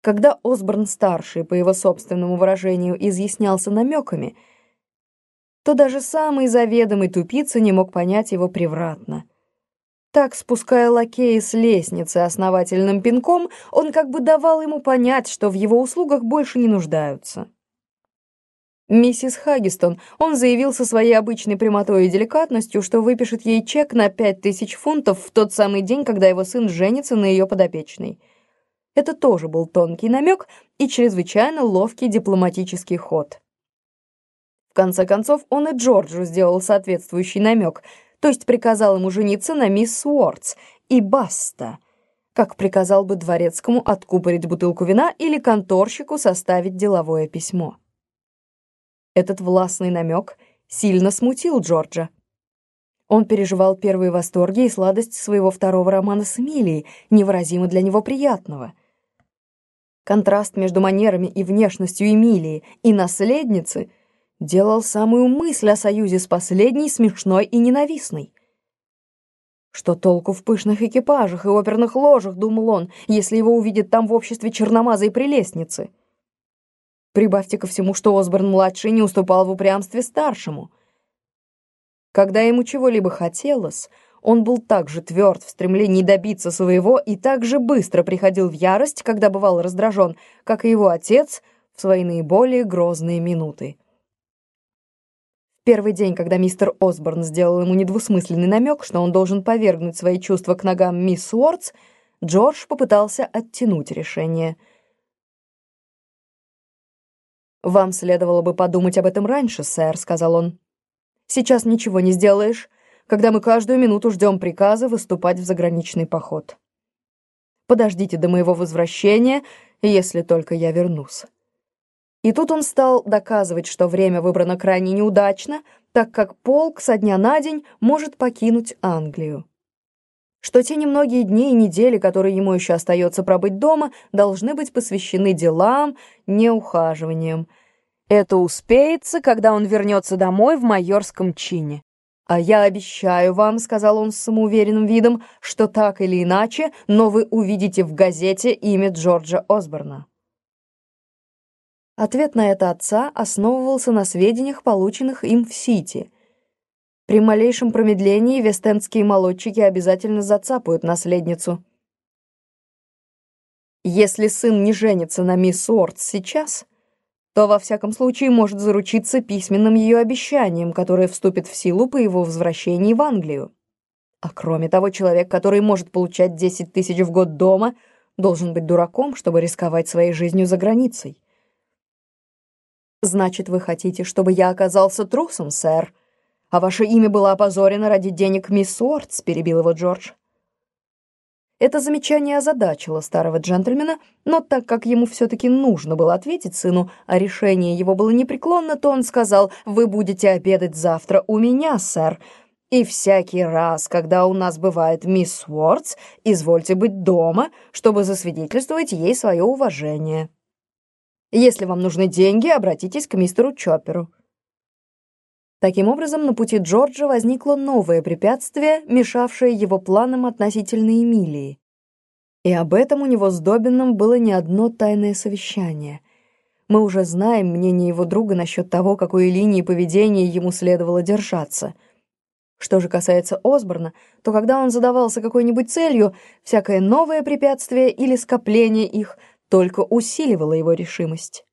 Когда Осборн-старший, по его собственному выражению, изъяснялся намеками, то даже самый заведомый тупица не мог понять его превратно. Так, спуская лакея с лестницы основательным пинком, он как бы давал ему понять, что в его услугах больше не нуждаются. Миссис Хагистон, он заявил со своей обычной прямотой и деликатностью, что выпишет ей чек на пять тысяч фунтов в тот самый день, когда его сын женится на ее подопечной. Это тоже был тонкий намек и чрезвычайно ловкий дипломатический ход. В конце концов, он и Джорджу сделал соответствующий намек, то есть приказал ему жениться на мисс Уортс, и баста, как приказал бы дворецкому откупорить бутылку вина или конторщику составить деловое письмо. Этот властный намек сильно смутил Джорджа. Он переживал первые восторги и сладость своего второго романа с Эмилией, невыразимо для него приятного. Контраст между манерами и внешностью Эмилии и наследницы делал самую мысль о союзе с последней смешной и ненавистной. Что толку в пышных экипажах и оперных ложах, думал он, если его увидят там в обществе черномазой прелестницы? Прибавьте ко всему, что Осборн-младший не уступал в упрямстве старшему. Когда ему чего-либо хотелось, он был так же тверд в стремлении добиться своего и так же быстро приходил в ярость, когда бывал раздражен, как и его отец в свои наиболее грозные минуты. В первый день, когда мистер Осборн сделал ему недвусмысленный намек, что он должен повергнуть свои чувства к ногам мисс Уортс, Джордж попытался оттянуть решение — «Вам следовало бы подумать об этом раньше, сэр», — сказал он. «Сейчас ничего не сделаешь, когда мы каждую минуту ждем приказа выступать в заграничный поход. Подождите до моего возвращения, если только я вернусь». И тут он стал доказывать, что время выбрано крайне неудачно, так как полк со дня на день может покинуть Англию. Что те немногие дни и недели, которые ему еще остается пробыть дома, должны быть посвящены делам, не ухаживаниям. Это успеется, когда он вернется домой в майорском чине. «А я обещаю вам», — сказал он с самоуверенным видом, «что так или иначе, но вы увидите в газете имя Джорджа Осборна». Ответ на это отца основывался на сведениях, полученных им в Сити. При малейшем промедлении вестендские молодчики обязательно зацапают наследницу. Если сын не женится на мисс Уортс сейчас, то во всяком случае может заручиться письменным ее обещанием, которое вступит в силу по его возвращении в Англию. А кроме того, человек, который может получать 10 тысяч в год дома, должен быть дураком, чтобы рисковать своей жизнью за границей. «Значит, вы хотите, чтобы я оказался трусом, сэр? А ваше имя было опозорено ради денег мисс Уортс?» — перебил его Джордж. Это замечание озадачило старого джентльмена, но так как ему все-таки нужно было ответить сыну, а решение его было непреклонно, то он сказал «Вы будете обедать завтра у меня, сэр, и всякий раз, когда у нас бывает мисс Уортс, извольте быть дома, чтобы засвидетельствовать ей свое уважение. Если вам нужны деньги, обратитесь к мистеру Чопперу». Таким образом, на пути Джорджа возникло новое препятствие, мешавшее его планам относительно Эмилии. И об этом у него с Добином было не одно тайное совещание. Мы уже знаем мнение его друга насчет того, какой линии поведения ему следовало держаться. Что же касается Осборна, то когда он задавался какой-нибудь целью, всякое новое препятствие или скопление их только усиливало его решимость.